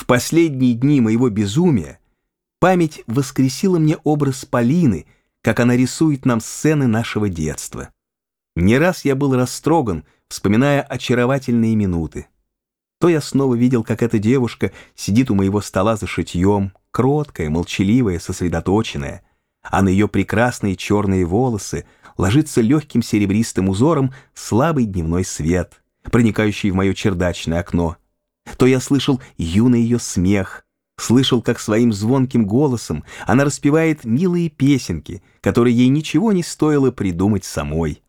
В последние дни моего безумия память воскресила мне образ Полины, как она рисует нам сцены нашего детства. Не раз я был растроган, вспоминая очаровательные минуты. То я снова видел, как эта девушка сидит у моего стола за шитьем, кроткая, молчаливая, сосредоточенная, а на ее прекрасные черные волосы ложится легким серебристым узором слабый дневной свет, проникающий в мое чердачное окно. То я слышал юный ее смех, слышал, как своим звонким голосом она распевает милые песенки, которые ей ничего не стоило придумать самой.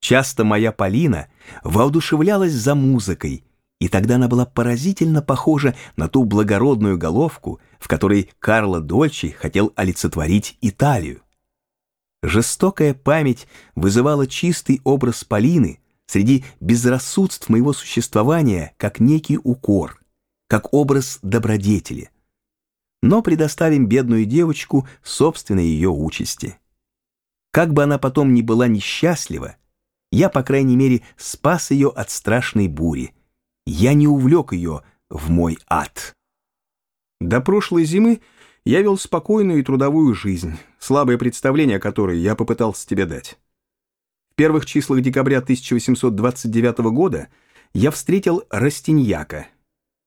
Часто моя Полина воодушевлялась за музыкой, и тогда она была поразительно похожа на ту благородную головку, в которой Карло Дольчи хотел олицетворить Италию. Жестокая память вызывала чистый образ Полины среди безрассудств моего существования как некий укор, как образ добродетели. Но предоставим бедную девочку собственной ее участи. Как бы она потом ни была несчастлива, я, по крайней мере, спас ее от страшной бури. Я не увлек ее в мой ад. До прошлой зимы я вел спокойную и трудовую жизнь, слабое представление о которой я попытался тебе дать. Первых числах декабря 1829 года я встретил Растиньяка,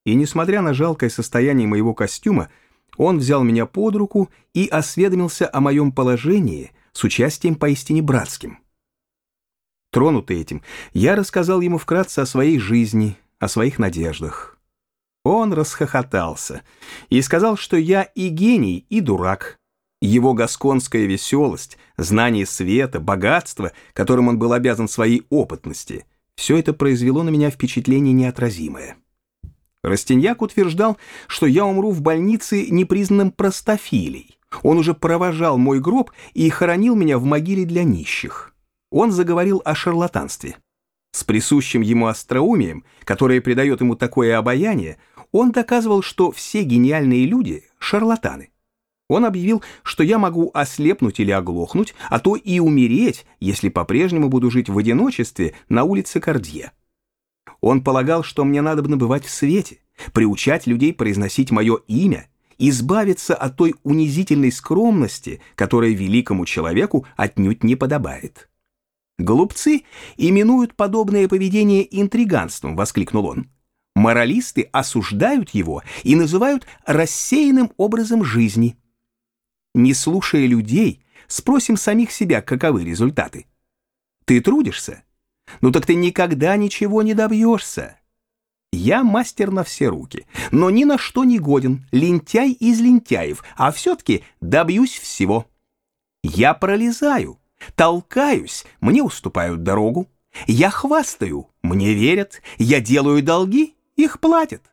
и, несмотря на жалкое состояние моего костюма, он взял меня под руку и осведомился о моем положении с участием поистине братским. Тронутый этим, я рассказал ему вкратце о своей жизни, о своих надеждах. Он расхохотался и сказал, что я и гений, и дурак. Его гасконская веселость, знание света, богатство, которым он был обязан своей опытности, все это произвело на меня впечатление неотразимое. Растиньяк утверждал, что я умру в больнице непризнанным простофилей. Он уже провожал мой гроб и хоронил меня в могиле для нищих. Он заговорил о шарлатанстве. С присущим ему остроумием, которое придает ему такое обаяние, он доказывал, что все гениальные люди – шарлатаны. Он объявил, что я могу ослепнуть или оглохнуть, а то и умереть, если по-прежнему буду жить в одиночестве на улице Кордье. Он полагал, что мне надо бывать в свете, приучать людей произносить мое имя, избавиться от той унизительной скромности, которая великому человеку отнюдь не подобает. «Голубцы именуют подобное поведение интриганством», — воскликнул он. «Моралисты осуждают его и называют рассеянным образом жизни». Не слушая людей, спросим самих себя, каковы результаты. Ты трудишься? Ну так ты никогда ничего не добьешься. Я мастер на все руки, но ни на что не годен, лентяй из лентяев, а все-таки добьюсь всего. Я пролезаю, толкаюсь, мне уступают дорогу. Я хвастаю, мне верят, я делаю долги, их платят.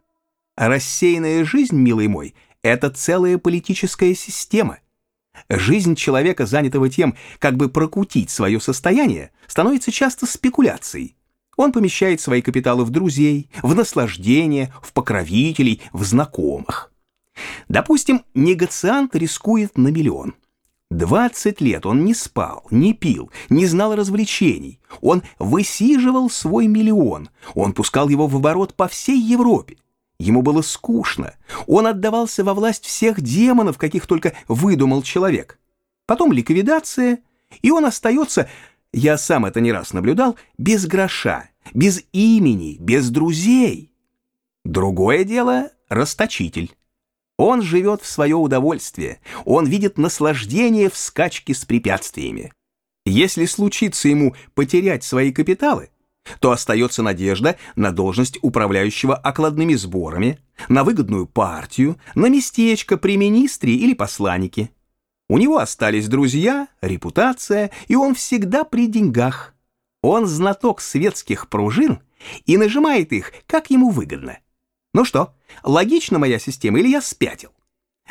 рассеянная жизнь, милый мой, это целая политическая система — Жизнь человека, занятого тем, как бы прокутить свое состояние, становится часто спекуляцией. Он помещает свои капиталы в друзей, в наслаждение, в покровителей, в знакомых. Допустим, негациант рискует на миллион. 20 лет он не спал, не пил, не знал развлечений. Он высиживал свой миллион, он пускал его в оборот по всей Европе. Ему было скучно. Он отдавался во власть всех демонов, каких только выдумал человек. Потом ликвидация, и он остается, я сам это не раз наблюдал, без гроша, без имени, без друзей. Другое дело — расточитель. Он живет в свое удовольствие, он видит наслаждение в скачке с препятствиями. Если случится ему потерять свои капиталы, то остается надежда на должность управляющего окладными сборами, на выгодную партию, на местечко при министре или посланнике. У него остались друзья, репутация, и он всегда при деньгах. Он знаток светских пружин и нажимает их, как ему выгодно. Ну что, логична моя система или я спятил?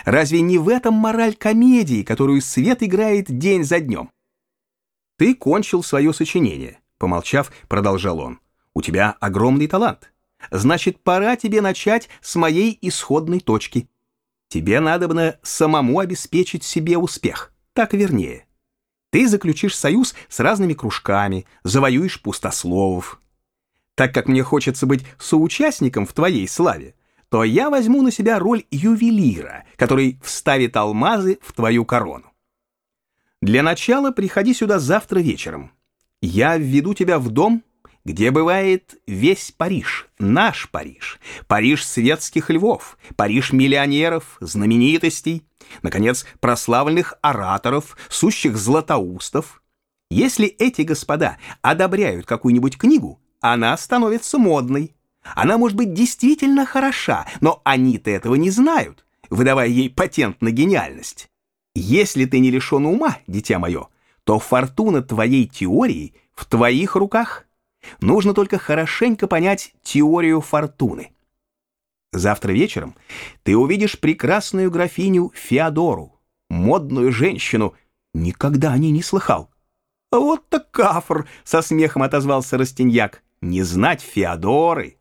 Разве не в этом мораль комедии, которую свет играет день за днем? Ты кончил свое сочинение. Помолчав, продолжал он. «У тебя огромный талант. Значит, пора тебе начать с моей исходной точки. Тебе надобно самому обеспечить себе успех. Так вернее. Ты заключишь союз с разными кружками, завоюешь пустословов. Так как мне хочется быть соучастником в твоей славе, то я возьму на себя роль ювелира, который вставит алмазы в твою корону. Для начала приходи сюда завтра вечером. Я введу тебя в дом, где бывает весь Париж, наш Париж, Париж светских львов, Париж миллионеров, знаменитостей, наконец, прославленных ораторов, сущих златоустов. Если эти господа одобряют какую-нибудь книгу, она становится модной. Она может быть действительно хороша, но они-то этого не знают, выдавая ей патент на гениальность. Если ты не лишен ума, дитя мое, то фортуна твоей теории в твоих руках. Нужно только хорошенько понять теорию фортуны. Завтра вечером ты увидишь прекрасную графиню Феодору, модную женщину. Никогда о ней не слыхал. Вот так кафр, со смехом отозвался Растиньяк. Не знать Феодоры.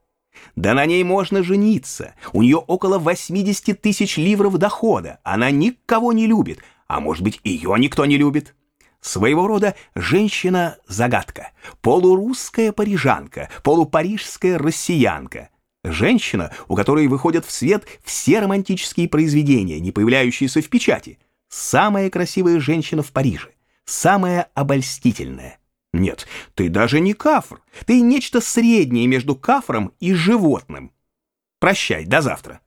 Да на ней можно жениться. У нее около 80 тысяч ливров дохода. Она никого не любит. А может быть, ее никто не любит. Своего рода женщина-загадка. Полурусская парижанка, полупарижская россиянка. Женщина, у которой выходят в свет все романтические произведения, не появляющиеся в печати. Самая красивая женщина в Париже. Самая обольстительная. Нет, ты даже не кафр. Ты нечто среднее между кафром и животным. Прощай, до завтра.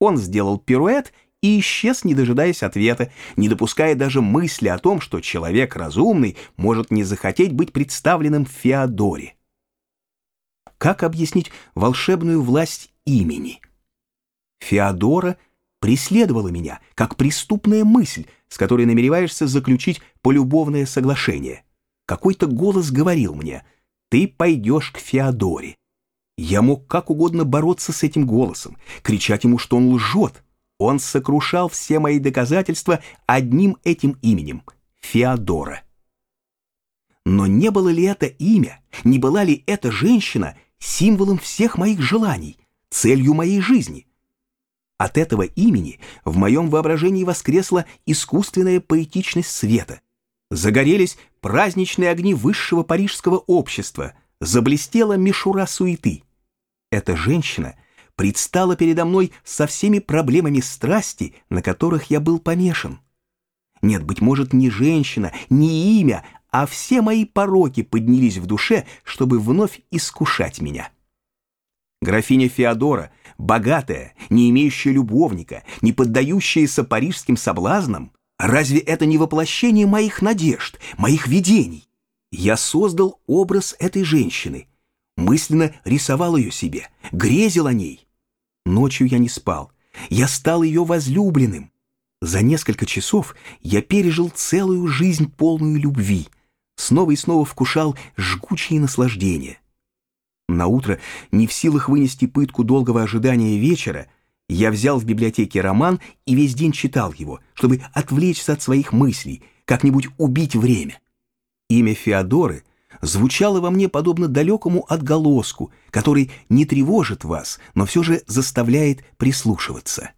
Он сделал пируэт и исчез, не дожидаясь ответа, не допуская даже мысли о том, что человек разумный может не захотеть быть представленным в Феодоре. Как объяснить волшебную власть имени? Феодора преследовала меня, как преступная мысль, с которой намереваешься заключить полюбовное соглашение. Какой-то голос говорил мне «Ты пойдешь к Феодоре». Я мог как угодно бороться с этим голосом, кричать ему, что он лжет. Он сокрушал все мои доказательства одним этим именем — Феодора. Но не было ли это имя, не была ли эта женщина символом всех моих желаний, целью моей жизни? От этого имени в моем воображении воскресла искусственная поэтичность света. Загорелись праздничные огни высшего парижского общества, заблестела мишура суеты. Эта женщина предстала передо мной со всеми проблемами страсти, на которых я был помешан. Нет, быть может, не женщина, не имя, а все мои пороки поднялись в душе, чтобы вновь искушать меня. Графиня Феодора, богатая, не имеющая любовника, не поддающаяся парижским соблазнам, разве это не воплощение моих надежд, моих видений? Я создал образ этой женщины, мысленно рисовал ее себе, грезил о ней. Ночью я не спал, я стал ее возлюбленным. За несколько часов я пережил целую жизнь полную любви, снова и снова вкушал жгучие наслаждения. На утро, не в силах вынести пытку долгого ожидания вечера, я взял в библиотеке роман и весь день читал его, чтобы отвлечься от своих мыслей, как-нибудь убить время. Имя Феодоры — звучало во мне подобно далекому отголоску, который не тревожит вас, но все же заставляет прислушиваться.